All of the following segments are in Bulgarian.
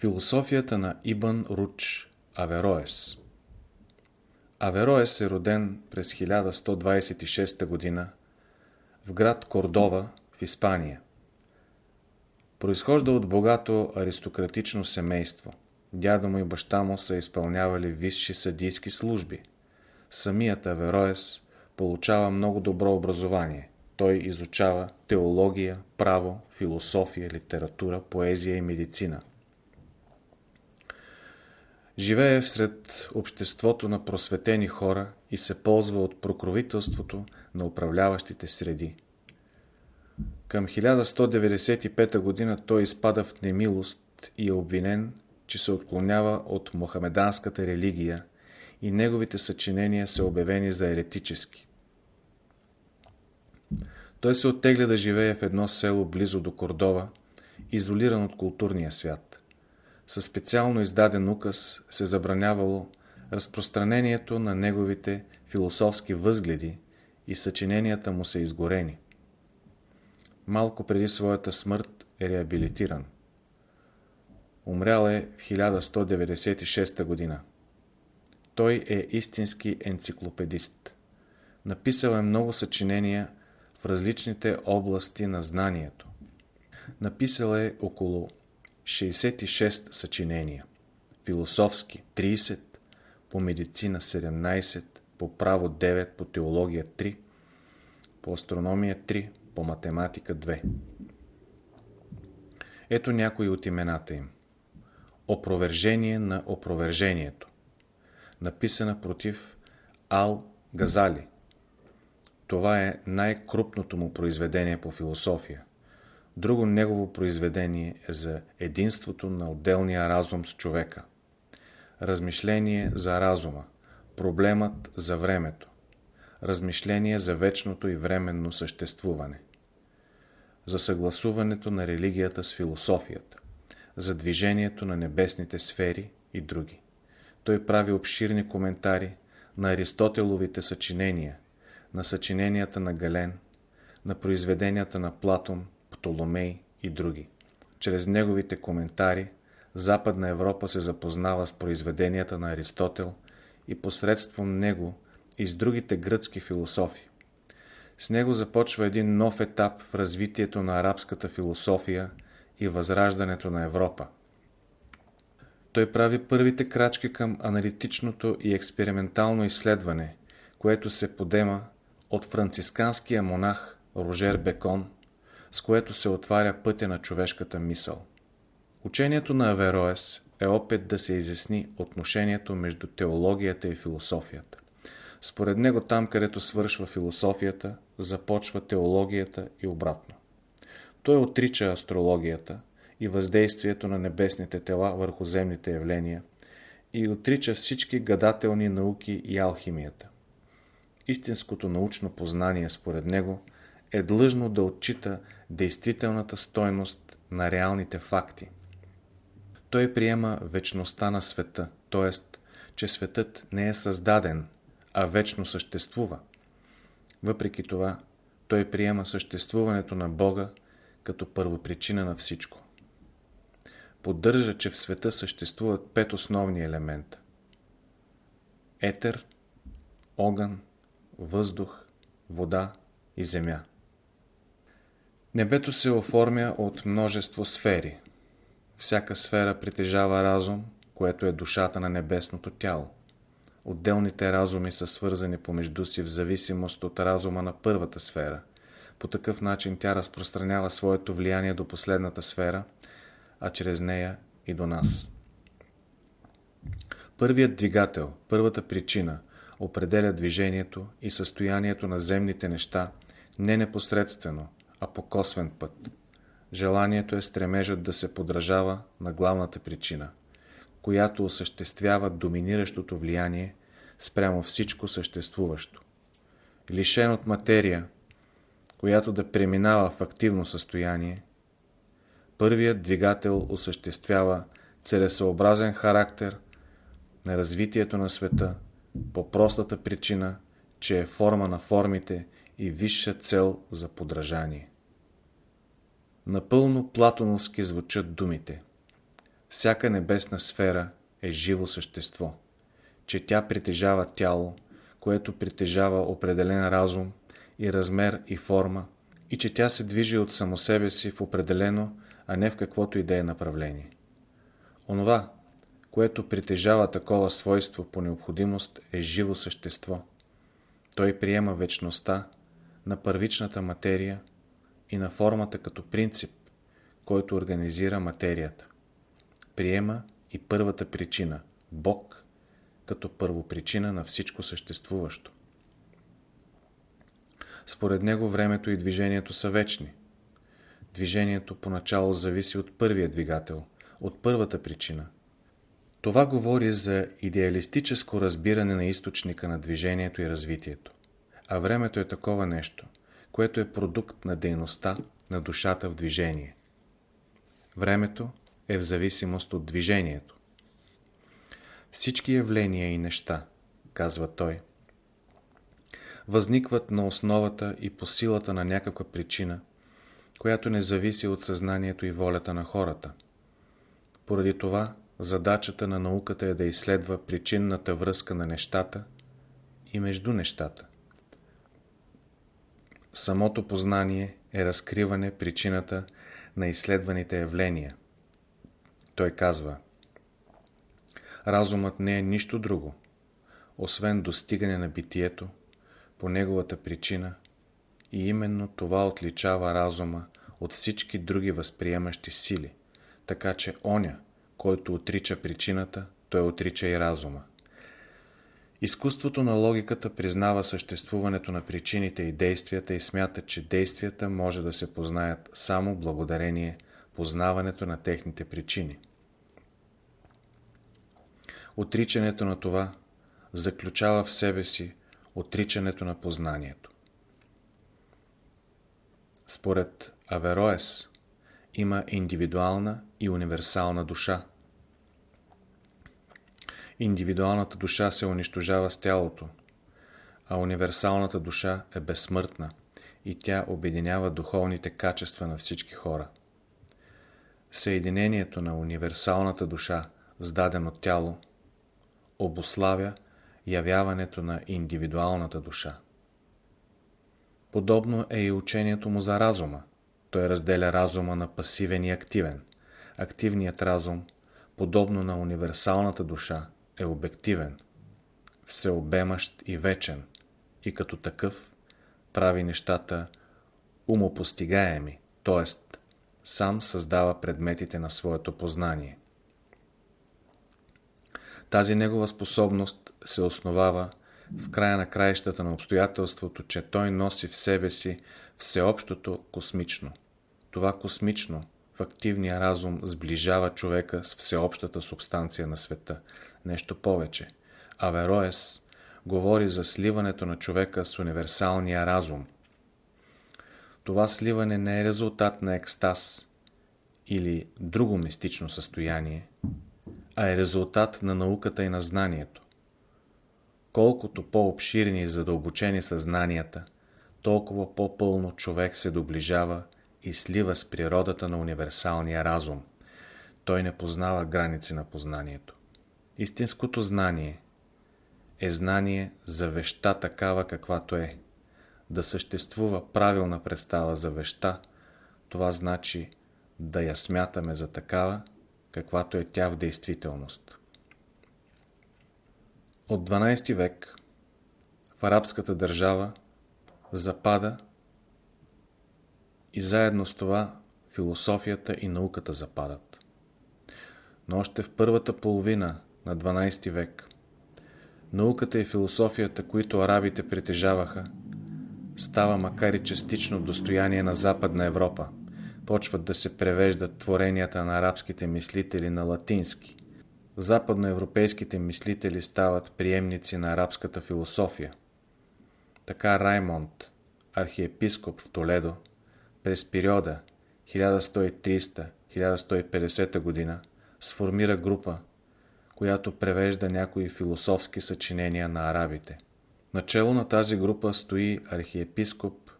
Философията на Ибън Руч Авероес Авероес е роден през 1126 г. в град Кордова в Испания. Произхожда от богато аристократично семейство. Дядо му и баща му са изпълнявали висши съдийски служби. Самият Авероес получава много добро образование. Той изучава теология, право, философия, литература, поезия и медицина. Живее всред обществото на просветени хора и се ползва от прокровителството на управляващите среди. Към 1195 г. той изпада в немилост и е обвинен, че се отклонява от мохамеданската религия и неговите съчинения са обявени за еретически. Той се оттегля да живее в едно село близо до Кордова, изолиран от културния свят. Със специално издаден указ се забранявало разпространението на неговите философски възгледи и съчиненията му са изгорени. Малко преди своята смърт е реабилитиран. Умрял е в 1196 година. Той е истински енциклопедист. Написал е много съчинения в различните области на знанието. Написал е около 66 съчинения. Философски 30, по медицина 17, по право 9, по теология 3, по астрономия 3, по математика 2. Ето някои от имената им. Опровержение на опровержението. Написана против Ал Газали. Това е най-крупното му произведение по философия. Друго негово произведение е за единството на отделния разум с човека. Размишление за разума. Проблемът за времето. Размишление за вечното и временно съществуване. За съгласуването на религията с философията. За движението на небесните сфери и други. Той прави обширни коментари на Аристотеловите съчинения, на съчиненията на Гален, на произведенията на Платон, Птоломей и други. Чрез неговите коментари Западна Европа се запознава с произведенията на Аристотел и посредством него и с другите гръцки философи. С него започва един нов етап в развитието на арабската философия и възраждането на Европа. Той прави първите крачки към аналитичното и експериментално изследване, което се подема от францисканския монах Рожер Бекон, с което се отваря пътя на човешката мисъл. Учението на Авероес е опит да се изясни отношението между теологията и философията. Според него там, където свършва философията, започва теологията и обратно. Той отрича астрологията и въздействието на небесните тела върху земните явления и отрича всички гадателни науки и алхимията. Истинското научно познание, според него, е длъжно да отчита действителната стойност на реалните факти. Той приема вечността на света, т.е. че светът не е създаден, а вечно съществува. Въпреки това, той приема съществуването на Бога като първопричина на всичко. Поддържа, че в света съществуват пет основни елемента. Етер, огън, въздух, вода и земя. Небето се оформя от множество сфери. Всяка сфера притежава разум, което е душата на небесното тяло. Отделните разуми са свързани помежду си в зависимост от разума на първата сфера. По такъв начин тя разпространява своето влияние до последната сфера, а чрез нея и до нас. Първият двигател, първата причина, определя движението и състоянието на земните неща не непосредствено, а по косвен път. Желанието е стремежът да се подражава на главната причина, която осъществява доминиращото влияние спрямо всичко съществуващо. Лишен от материя, която да преминава в активно състояние, първият двигател осъществява целесъобразен характер на развитието на света по простата причина, че е форма на формите и висша цел за подражание. Напълно платоновски звучат думите. всяка небесна сфера е живо същество, че тя притежава тяло, което притежава определен разум и размер и форма, и че тя се движи от само себе си в определено, а не в каквото и да е направление. Онова, което притежава такова свойство по необходимост е живо същество. Той приема вечността на първичната материя и на формата като принцип, който организира материята. Приема и първата причина – Бог, като първопричина на всичко съществуващо. Според него времето и движението са вечни. Движението поначало зависи от първия двигател, от първата причина. Това говори за идеалистическо разбиране на източника на движението и развитието. А времето е такова нещо, което е продукт на дейността на душата в движение. Времето е в зависимост от движението. Всички явления и неща, казва той, възникват на основата и по силата на някаква причина, която не зависи от съзнанието и волята на хората. Поради това, задачата на науката е да изследва причинната връзка на нещата и между нещата. Самото познание е разкриване причината на изследваните явления. Той казва Разумът не е нищо друго, освен достигане на битието по неговата причина и именно това отличава разума от всички други възприемащи сили, така че оня, който отрича причината, той отрича и разума. Изкуството на логиката признава съществуването на причините и действията и смята, че действията може да се познаят само благодарение познаването на техните причини. Отричането на това заключава в себе си отричането на познанието. Според Авероес има индивидуална и универсална душа. Индивидуалната душа се унищожава с тялото, а универсалната душа е безсмъртна и тя обединява духовните качества на всички хора. Съединението на универсалната душа с дадено тяло обославя явяването на индивидуалната душа. Подобно е и учението му за разума. Той разделя разума на пасивен и активен. Активният разум, подобно на универсалната душа, е обективен, всеобемащ и вечен и като такъв прави нещата умопостигаеми, т.е. сам създава предметите на своето познание. Тази негова способност се основава в края на краищата на обстоятелството, че той носи в себе си всеобщото космично. Това космично в активния разум сближава човека с всеобщата субстанция на света. Нещо повече. Авероес говори за сливането на човека с универсалния разум. Това сливане не е резултат на екстаз или друго мистично състояние, а е резултат на науката и на знанието. Колкото по-обширни и задълбочени са знанията, толкова по-пълно човек се доближава и слива с природата на универсалния разум. Той не познава граници на познанието. Истинското знание е знание за веща такава каквато е. Да съществува правилна представа за веща, това значи да я смятаме за такава, каквато е тя в действителност. От 12 век в арабската държава запада и заедно с това философията и науката западат. Но още в първата половина на 12 век науката и философията, които арабите притежаваха, става макар и частично достояние на Западна Европа – почват да се превеждат творенията на арабските мислители на латински. Западноевропейските мислители стават приемници на арабската философия. Така Раймонд, архиепископ в Толедо, през периода 1130-1150 година сформира група, която превежда някои философски съчинения на арабите. Начало на тази група стои архиепископ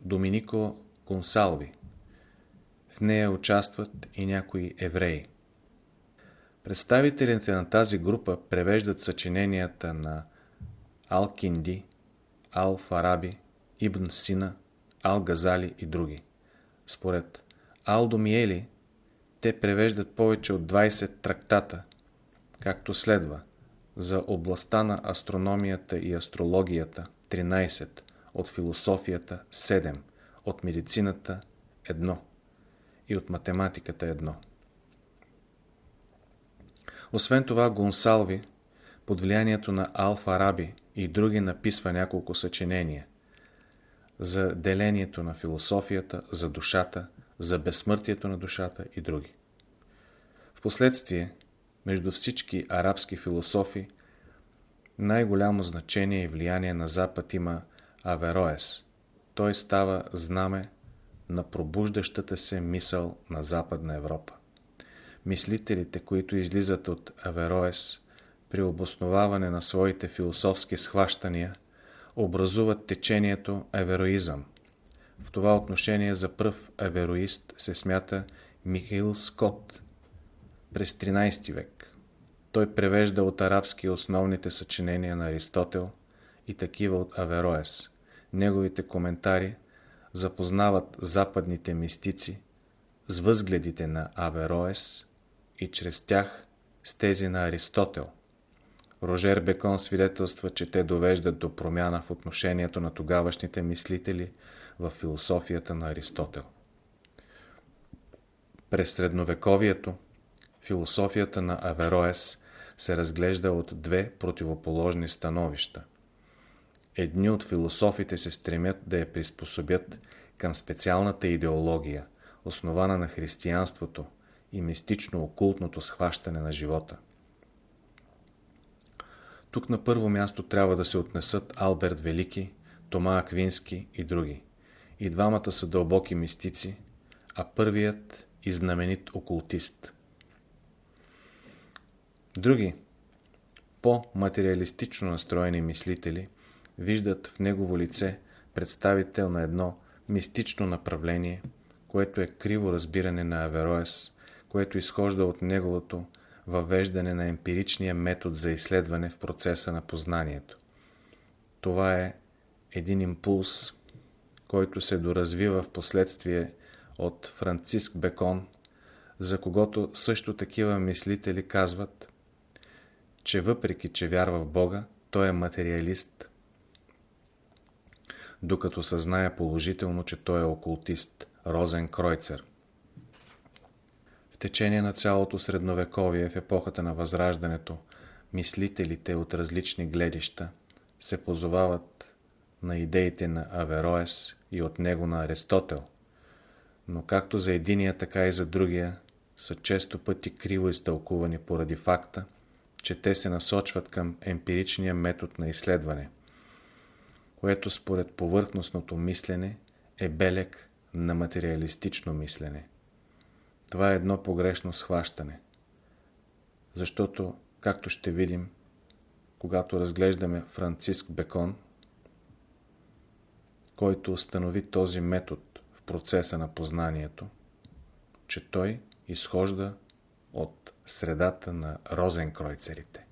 Доминико Консалви. В нея участват и някои евреи. Представителите на тази група превеждат съчиненията на Ал-Кинди, Ал-Фараби, Ибн Сина, Ал-Газали и други. Според Алдо Миели, те превеждат повече от 20 трактата, както следва за областта на астрономията и астрологията 13, от философията 7, от медицината 1 и от математиката 1. Освен това Гонсалви, под влиянието на Алфа Раби и други написва няколко съчинения за делението на философията, за душата, за безсмъртието на душата и други. Впоследствие, между всички арабски философи, най-голямо значение и влияние на Запад има Авероес. Той става знаме на пробуждащата се мисъл на Западна Европа. Мислителите, които излизат от Авероес, при обосноваване на своите философски схващания, образуват течението авероизъм. В това отношение за пръв авероист се смята Михаил Скот през 13 век. Той превежда от арабски основните съчинения на Аристотел и такива от Авероес. Неговите коментари запознават западните мистици с възгледите на Авероес и чрез тях с тези на Аристотел. Рожер Бекон свидетелства, че те довеждат до промяна в отношението на тогавашните мислители в философията на Аристотел. През средновековието философията на Авероес се разглежда от две противоположни становища. Едни от философите се стремят да я приспособят към специалната идеология, основана на християнството и мистично-окултното схващане на живота. Тук на първо място трябва да се отнесат Алберт Велики, Тома Аквински и други. И двамата са дълбоки мистици, а първият и знаменит окултист. Други, по-материалистично настроени мислители, виждат в негово лице представител на едно мистично направление, което е криво разбиране на Авероес, което изхожда от неговото въвеждане на емпиричния метод за изследване в процеса на познанието. Това е един импулс, който се доразвива в последствие от Франциск Бекон, за когото също такива мислители казват, че въпреки, че вярва в Бога, той е материалист, докато съзнае положително, че той е окултист, Розен Кройцер – течение на цялото средновековие в епохата на Възраждането, мислителите от различни гледища се позовават на идеите на Авероес и от него на Аристотел, но както за единия, така и за другия са често пъти криво изтълкувани поради факта, че те се насочват към емпиричния метод на изследване, което според повърхностното мислене е белег на материалистично мислене. Това е едно погрешно схващане. Защото, както ще видим, когато разглеждаме Франциск Бекон, който установи този метод в процеса на познанието, че той изхожда от средата на розенкройцерите.